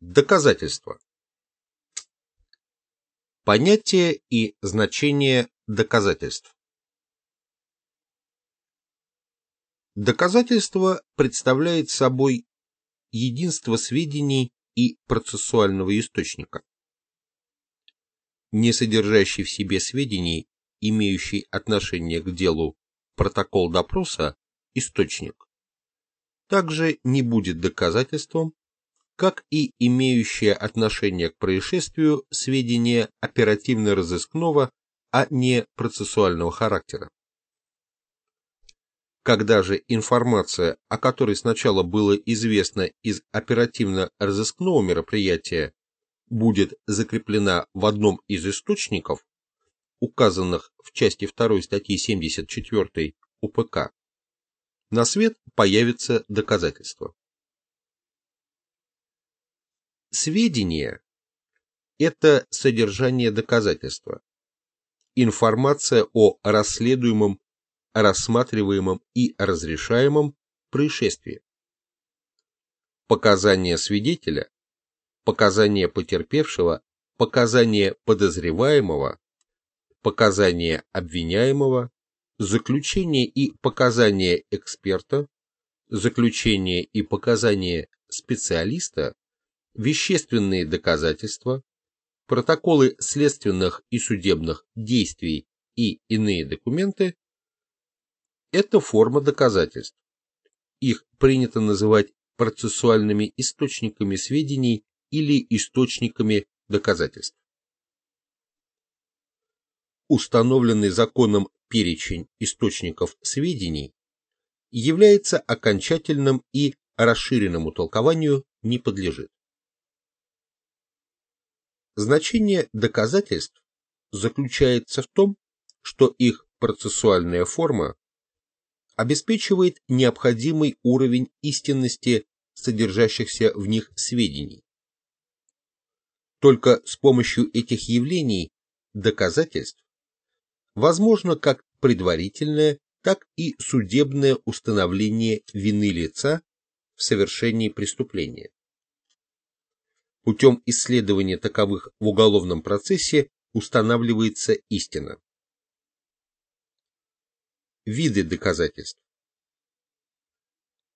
Доказательства. Понятие и значение доказательств. Доказательство представляет собой единство сведений и процессуального источника. Не содержащий в себе сведений, имеющий отношение к делу протокол допроса, источник, также не будет доказательством, как и имеющее отношение к происшествию сведения оперативно-розыскного, а не процессуального характера. Когда же информация, о которой сначала было известно из оперативно-розыскного мероприятия, будет закреплена в одном из источников, указанных в части 2 статьи 74 УПК, на свет появится доказательство. Сведения – это содержание доказательства, информация о расследуемом, рассматриваемом и разрешаемом происшествии. Показания свидетеля, показания потерпевшего, показания подозреваемого, показания обвиняемого, заключение и показания эксперта, заключение и показания специалиста, вещественные доказательства, протоколы следственных и судебных действий и иные документы – это форма доказательств. Их принято называть процессуальными источниками сведений или источниками доказательств. Установленный законом перечень источников сведений является окончательным и расширенному толкованию не подлежит. Значение доказательств заключается в том, что их процессуальная форма обеспечивает необходимый уровень истинности содержащихся в них сведений. Только с помощью этих явлений доказательств возможно как предварительное, так и судебное установление вины лица в совершении преступления. Путем исследования таковых в уголовном процессе устанавливается истина. Виды доказательств.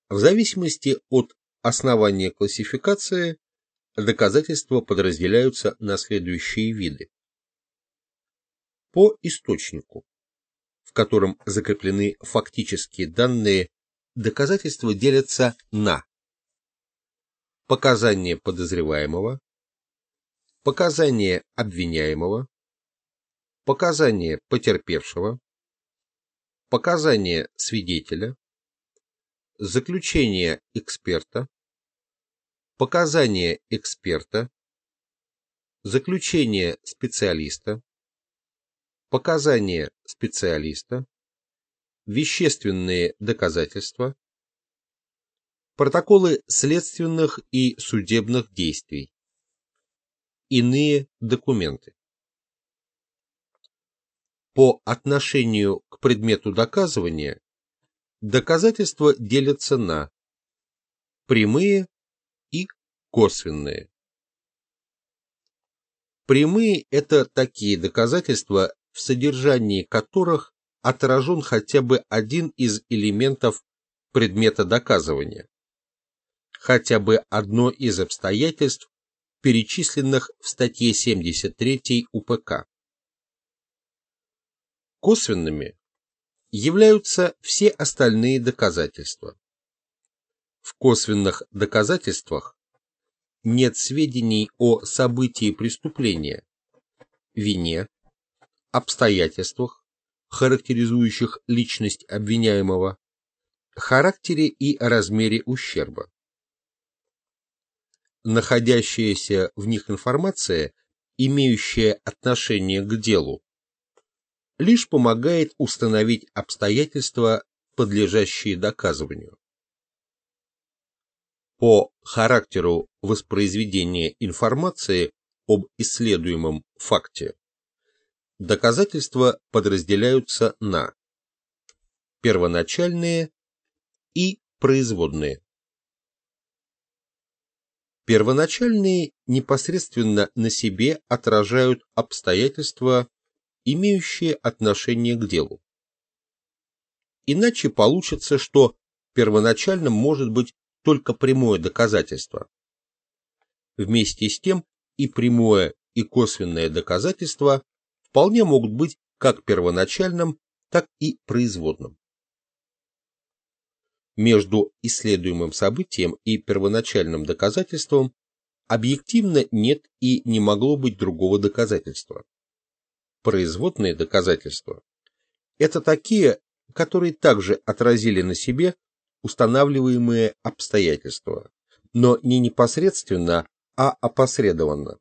В зависимости от основания классификации доказательства подразделяются на следующие виды по источнику, в котором закреплены фактические данные, доказательства делятся на показания подозреваемого, показания обвиняемого, показания потерпевшего, показания свидетеля, заключение эксперта, показания эксперта, заключение специалиста, показания специалиста, вещественные доказательства, протоколы следственных и судебных действий, иные документы. По отношению к предмету доказывания доказательства делятся на прямые и косвенные. Прямые – это такие доказательства, в содержании которых отражен хотя бы один из элементов предмета доказывания, хотя бы одно из обстоятельств, перечисленных в статье 73 УПК. Косвенными являются все остальные доказательства. В косвенных доказательствах нет сведений о событии преступления, вине, обстоятельствах, характеризующих личность обвиняемого, характере и размере ущерба. Находящаяся в них информация, имеющая отношение к делу, лишь помогает установить обстоятельства, подлежащие доказыванию. По характеру воспроизведения информации об исследуемом факте Доказательства подразделяются на первоначальные и производные. Первоначальные непосредственно на себе отражают обстоятельства, имеющие отношение к делу. Иначе получится, что первоначальным может быть только прямое доказательство. Вместе с тем и прямое, и косвенное доказательство вполне могут быть как первоначальным, так и производным. Между исследуемым событием и первоначальным доказательством объективно нет и не могло быть другого доказательства. Производные доказательства – это такие, которые также отразили на себе устанавливаемые обстоятельства, но не непосредственно, а опосредованно.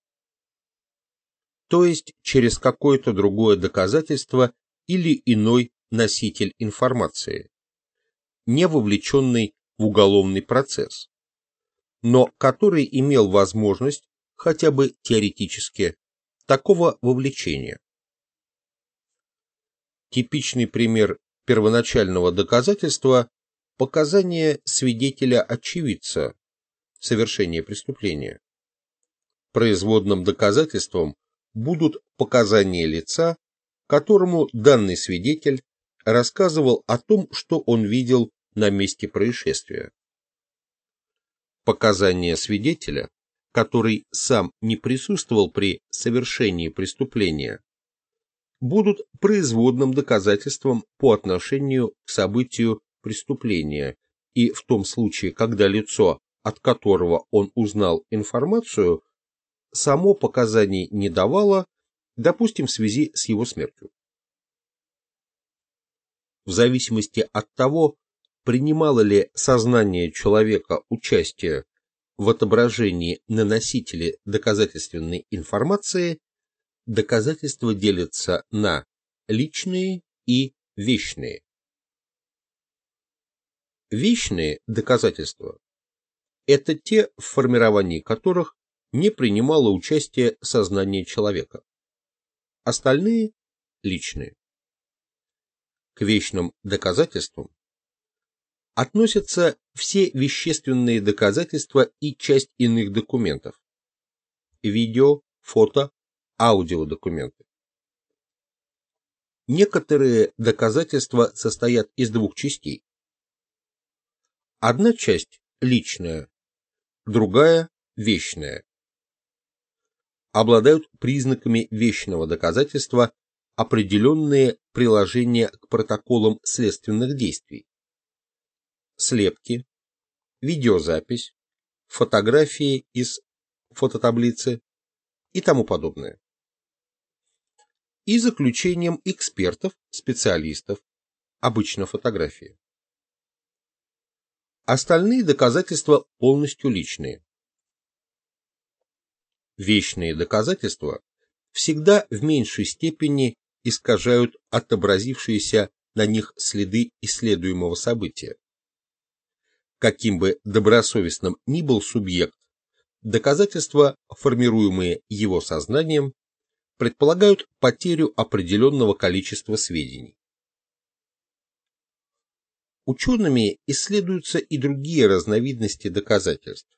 То есть через какое-то другое доказательство или иной носитель информации, не вовлеченный в уголовный процесс, но который имел возможность, хотя бы теоретически, такого вовлечения. Типичный пример первоначального доказательства – показания свидетеля-очевидца совершения преступления. Производным доказательством будут показания лица, которому данный свидетель рассказывал о том, что он видел на месте происшествия. Показания свидетеля, который сам не присутствовал при совершении преступления, будут производным доказательством по отношению к событию преступления, и в том случае, когда лицо, от которого он узнал информацию, само показаний не давало, допустим, в связи с его смертью. В зависимости от того, принимало ли сознание человека участие в отображении на носителе доказательственной информации, доказательства делятся на личные и вечные. Вечные доказательства – это те, в формировании которых не принимало участие сознание человека. Остальные – личные. К вечным доказательствам относятся все вещественные доказательства и часть иных документов. Видео, фото, аудиодокументы. Некоторые доказательства состоят из двух частей. Одна часть личная, другая вечная обладают признаками вечного доказательства определенные приложения к протоколам следственных действий. Слепки, видеозапись, фотографии из фототаблицы и тому подобное. И заключением экспертов, специалистов, обычно фотографии. Остальные доказательства полностью личные вечные доказательства всегда в меньшей степени искажают отобразившиеся на них следы исследуемого события. Каким бы добросовестным ни был субъект, доказательства, формируемые его сознанием, предполагают потерю определенного количества сведений. Учеными исследуются и другие разновидности доказательств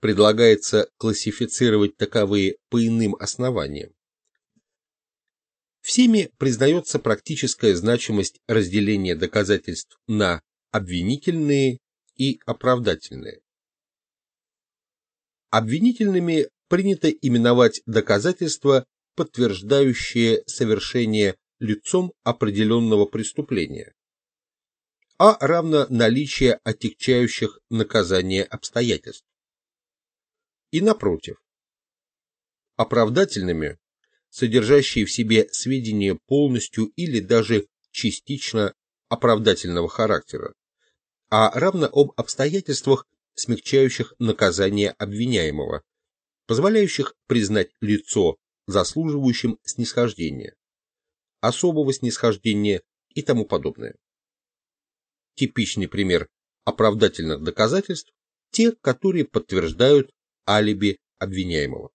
предлагается классифицировать таковые по иным основаниям. Всеми признается практическая значимость разделения доказательств на обвинительные и оправдательные. Обвинительными принято именовать доказательства, подтверждающие совершение лицом определенного преступления, а равно наличие отягчающих наказание обстоятельств и напротив. Оправдательными, содержащие в себе сведения полностью или даже частично оправдательного характера, а равно об обстоятельствах, смягчающих наказание обвиняемого, позволяющих признать лицо заслуживающим снисхождения, особого снисхождения и тому подобное. Типичный пример оправдательных доказательств – те, которые подтверждают алиби обвиняемого.